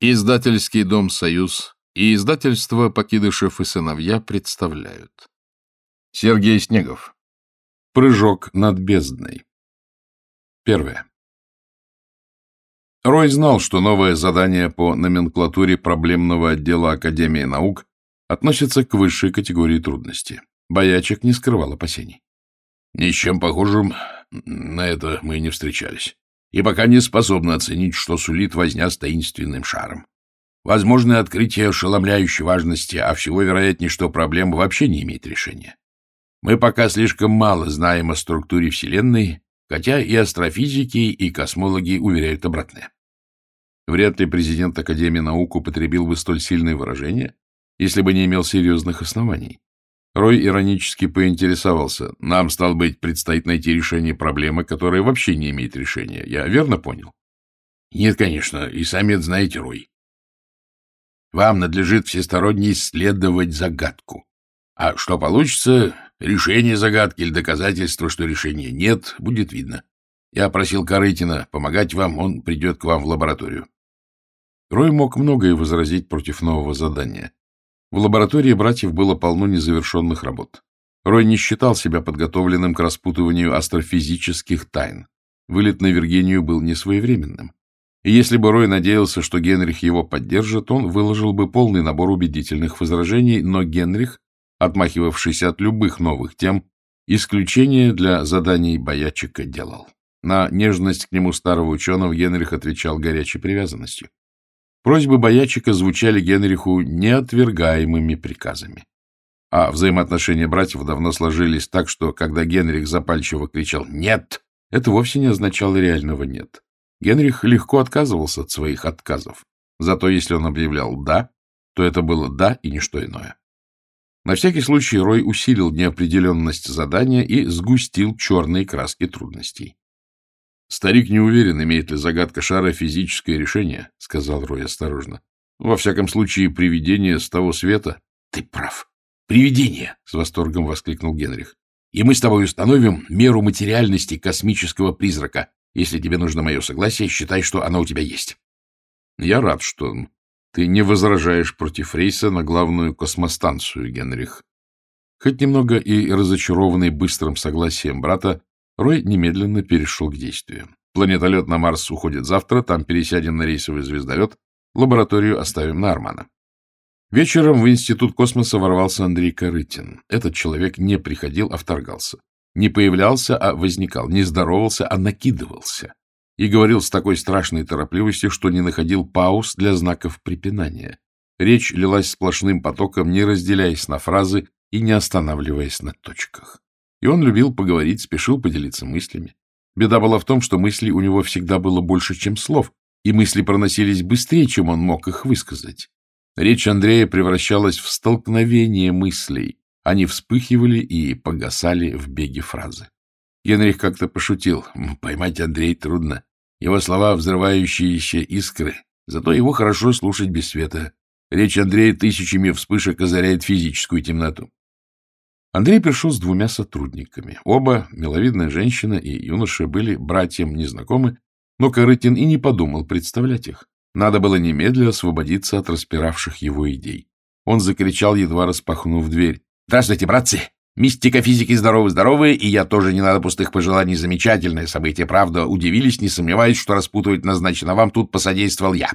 Издательский дом «Союз» и издательство «Покидышев и сыновья» представляют. Сергей Снегов. Прыжок над бездной. Первое. Рой знал, что новое задание по номенклатуре проблемного отдела Академии наук относится к высшей категории трудности. Боячек не скрывал опасений. Ни с чем похожим на это мы не встречались и пока не способны оценить, что сулит возня с таинственным шаром. Возможное открытие ошеломляющей важности, а всего вероятнее, что проблема вообще не имеет решения. Мы пока слишком мало знаем о структуре Вселенной, хотя и астрофизики, и космологи уверяют обратное. Вряд ли президент Академии наук употребил бы столь сильное выражение, если бы не имел серьезных оснований. Рой иронически поинтересовался. Нам, стал быть, предстоит найти решение проблемы, которая вообще не имеет решения. Я верно понял? Нет, конечно, и сами это знаете, Рой. Вам надлежит всесторонне исследовать загадку. А что получится, решение загадки или доказательство, что решения нет, будет видно. Я просил Корытина помогать вам, он придет к вам в лабораторию. Рой мог многое возразить против нового задания. В лаборатории братьев было полно незавершенных работ. Рой не считал себя подготовленным к распутыванию астрофизических тайн. Вылет на Виргинию был несвоевременным. И если бы Рой надеялся, что Генрих его поддержит, он выложил бы полный набор убедительных возражений, но Генрих, отмахивавшийся от любых новых тем, исключение для заданий боячика делал. На нежность к нему старого ученого Генрих отвечал горячей привязанностью. Просьбы боячика звучали Генриху неотвергаемыми приказами. А взаимоотношения братьев давно сложились так, что когда Генрих запальчиво кричал «нет», это вовсе не означало реального «нет». Генрих легко отказывался от своих отказов. Зато если он объявлял «да», то это было «да» и ничто иное. На всякий случай Рой усилил неопределенность задания и сгустил черные краски трудностей. Старик не уверен, имеет ли загадка шара физическое решение, — сказал Рой осторожно. Во всяком случае, привидение с того света. — Ты прав. Привидение! — с восторгом воскликнул Генрих. — И мы с тобой установим меру материальности космического призрака. Если тебе нужно мое согласие, считай, что оно у тебя есть. — Я рад, что ты не возражаешь против рейса на главную космостанцию, Генрих. Хоть немного и разочарованный быстрым согласием брата, Рой немедленно перешел к действию. Планетолет на Марс уходит завтра, там пересядем на рейсовый звездолет, лабораторию оставим на Армана. Вечером в Институт космоса ворвался Андрей Корытин. Этот человек не приходил, а вторгался. Не появлялся, а возникал, не здоровался, а накидывался. И говорил с такой страшной торопливостью, что не находил пауз для знаков препинания. Речь лилась сплошным потоком, не разделяясь на фразы и не останавливаясь на точках. И он любил поговорить, спешил поделиться мыслями. Беда была в том, что мыслей у него всегда было больше, чем слов, и мысли проносились быстрее, чем он мог их высказать. Речь Андрея превращалась в столкновение мыслей. Они вспыхивали и погасали в беге фразы. Генрих как-то пошутил. Поймать Андрея трудно. Его слова — взрывающиеся искры. Зато его хорошо слушать без света. Речь Андрея тысячами вспышек озаряет физическую темноту. Андрей пришел с двумя сотрудниками. Оба, миловидная женщина и юноша, были братьям незнакомы, но Корытин и не подумал представлять их. Надо было немедля освободиться от распиравших его идей. Он закричал, едва распахнув дверь. — Здравствуйте, братцы! Мистика физики здоровы-здоровы, и я тоже не надо пустых пожеланий. Замечательное событие, правда. Удивились, не сомневаюсь, что распутывать назначено вам тут посодействовал я.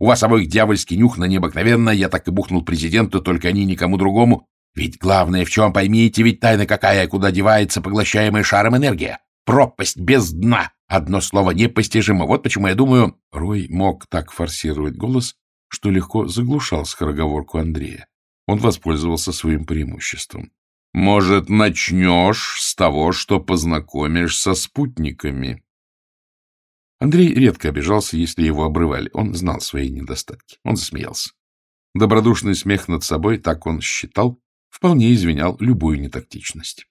У вас обоих дьявольский нюх на необыкновенно, я так и бухнул президенту, только они никому другому. Ведь главное в чем, поймите, ведь тайна какая, куда девается поглощаемая шаром энергия. Пропасть без дна. Одно слово непостижимо. Вот почему я думаю... Рой мог так форсировать голос, что легко заглушал скороговорку Андрея. Он воспользовался своим преимуществом. «Может, начнешь с того, что познакомишь со спутниками?» Андрей редко обижался, если его обрывали. Он знал свои недостатки. Он засмеялся. Добродушный смех над собой, так он считал, вполне извинял любую нетактичность.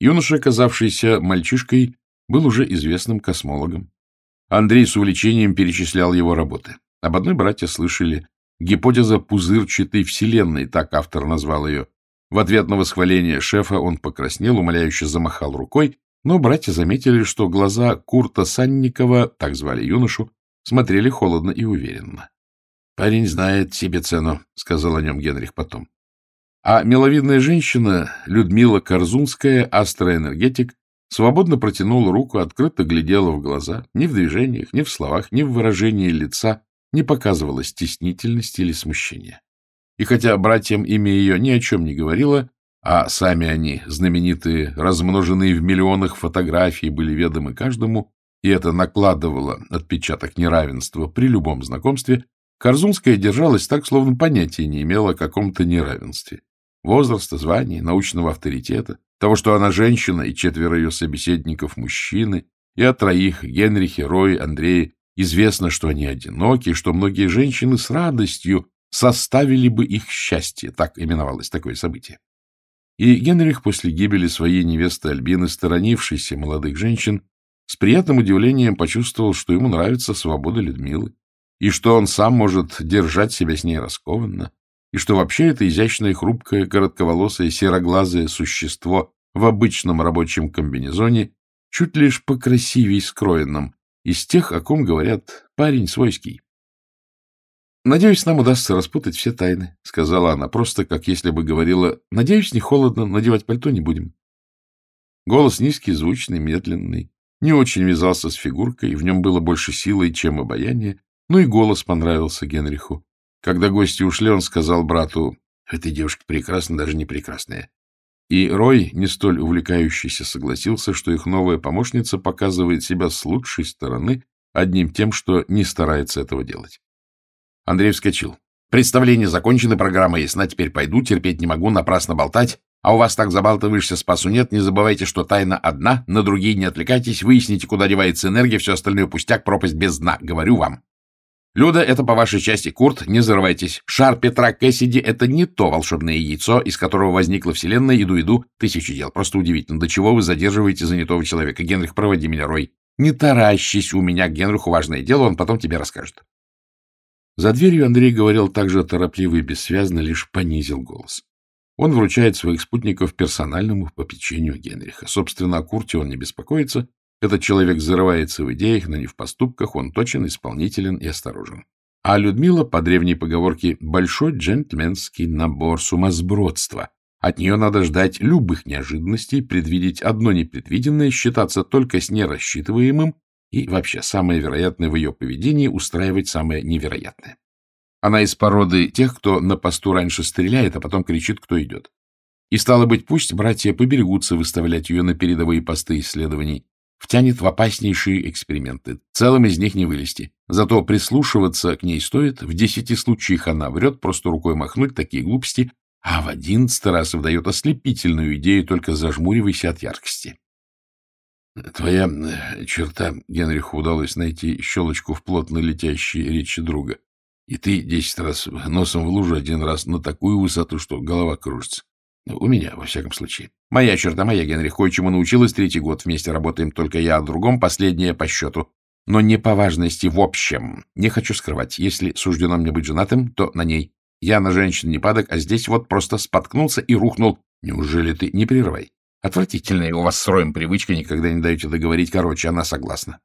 Юноша, оказавшийся мальчишкой, был уже известным космологом. Андрей с увлечением перечислял его работы. Об одной братья слышали гипотеза пузырчатой вселенной, так автор назвал ее. В ответ на восхваление шефа он покраснел, умоляюще замахал рукой, но братья заметили, что глаза Курта Санникова, так звали юношу, смотрели холодно и уверенно. — Парень знает себе цену, — сказал о нем Генрих потом. А миловидная женщина, Людмила Корзунская, астроэнергетик, свободно протянула руку, открыто глядела в глаза, ни в движениях, ни в словах, ни в выражении лица не показывала стеснительности или смущения. И хотя братьям имя ее ни о чем не говорило, а сами они, знаменитые, размноженные в миллионах фотографий, были ведомы каждому, и это накладывало отпечаток неравенства при любом знакомстве, Корзунская держалась так, словно понятия не имела о каком-то неравенстве возраста, звания, научного авторитета, того, что она женщина и четверо ее собеседников мужчины, и о троих, Генрихе, Рой, Андрее, известно, что они одиноки, что многие женщины с радостью составили бы их счастье, так именовалось такое событие. И Генрих после гибели своей невесты Альбины, сторонившейся молодых женщин, с приятным удивлением почувствовал, что ему нравится свобода Людмилы, и что он сам может держать себя с ней раскованно, и что вообще это изящное, хрупкое, коротковолосое, сероглазое существо в обычном рабочем комбинезоне, чуть лишь покрасивей скроенном, из тех, о ком говорят парень свойский. «Надеюсь, нам удастся распутать все тайны», — сказала она, просто как если бы говорила, «надеюсь, не холодно, надевать пальто не будем». Голос низкий, звучный, медленный, не очень вязался с фигуркой, в нем было больше силы, чем обаяние, но и голос понравился Генриху. Когда гости ушли, он сказал брату, «Эта девушка прекрасна, даже не прекрасная». И Рой, не столь увлекающийся, согласился, что их новая помощница показывает себя с лучшей стороны одним тем, что не старается этого делать. Андрей вскочил. «Представление закончено, программа ясна, теперь пойду, терпеть не могу, напрасно болтать. А у вас так забалтываешься, спасу нет, не забывайте, что тайна одна, на другие не отвлекайтесь, выясните, куда девается энергия, все остальное пустяк, пропасть без дна, говорю вам». Люда, это по вашей части. Курт, не зарывайтесь. Шар Петра Кэссиди — это не то волшебное яйцо, из которого возникла вселенная. Иду-иду, тысячи дел. Просто удивительно, до чего вы задерживаете занятого человека. Генрих, проводи меня, Рой. Не таращись у меня к Генриху важное дело, он потом тебе расскажет. За дверью Андрей говорил так же торопливо и бессвязно, лишь понизил голос. Он вручает своих спутников персональному попечению Генриха. Собственно, о Курте он не беспокоится, этот человек зарывается в идеях, но не в поступках, он точен, исполнителен и осторожен. А Людмила, по древней поговорке, большой джентльменский набор сумасбродства. От нее надо ждать любых неожиданностей, предвидеть одно непредвиденное, считаться только с нерассчитываемым и, вообще, самое вероятное в ее поведении — устраивать самое невероятное. Она из породы тех, кто на посту раньше стреляет, а потом кричит, кто идет. И, стало быть, пусть братья поберегутся выставлять ее на передовые посты исследований, втянет в опаснейшие эксперименты. Целым из них не вылезти. Зато прислушиваться к ней стоит. В десяти случаях она врет, просто рукой махнуть такие глупости, а в одиннадцатый раз выдает ослепительную идею, только зажмуривайся от яркости. Твоя э, черта, Генриху удалось найти щелочку в плотно летящей речи друга. И ты десять раз носом в лужу, один раз на такую высоту, что голова кружится. У меня, во всяком случае. Моя черта моя, Генрих, кое-чему научилась третий год. Вместе работаем только я о другом, последнее по счету. Но не по важности в общем. Не хочу скрывать. Если суждено мне быть женатым, то на ней. Я на женщин не падок, а здесь вот просто споткнулся и рухнул. Неужели ты... Не прерывай. Отвратительная у вас Роем привычка, никогда не даете договорить. Короче, она согласна.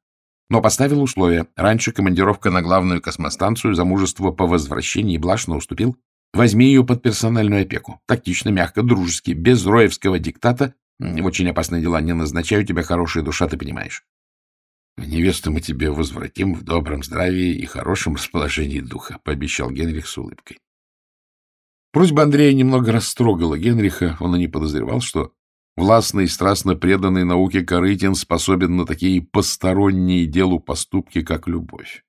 Но поставил условие. Раньше командировка на главную космостанцию, замужество по возвращении Блашно уступил. Возьми ее под персональную опеку. Тактично, мягко, дружески, без роевского диктата. Очень опасные дела не назначаю тебя, хорошая душа, ты понимаешь. Невесту мы тебе возвратим в добром здравии и хорошем расположении духа, — пообещал Генрих с улыбкой. Просьба Андрея немного растрогала Генриха. Он и не подозревал, что властный и страстно преданный науке Корытин способен на такие посторонние делу поступки, как любовь.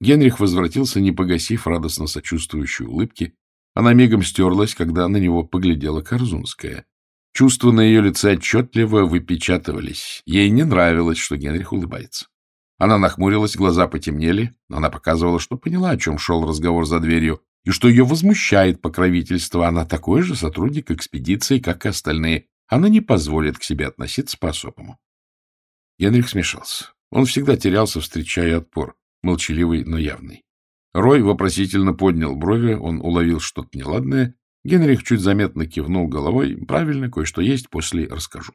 Генрих возвратился, не погасив радостно сочувствующей улыбки. Она мигом стерлась, когда на него поглядела Корзунская. Чувства на ее лице отчетливо выпечатывались. Ей не нравилось, что Генрих улыбается. Она нахмурилась, глаза потемнели, но она показывала, что поняла, о чем шел разговор за дверью, и что ее возмущает покровительство. Она такой же сотрудник экспедиции, как и остальные. Она не позволит к себе относиться по-особому. Генрих смешался. Он всегда терялся, встречая отпор молчаливый, но явный. Рой вопросительно поднял брови, он уловил что-то неладное. Генрих чуть заметно кивнул головой. Правильно, кое-что есть, после расскажу.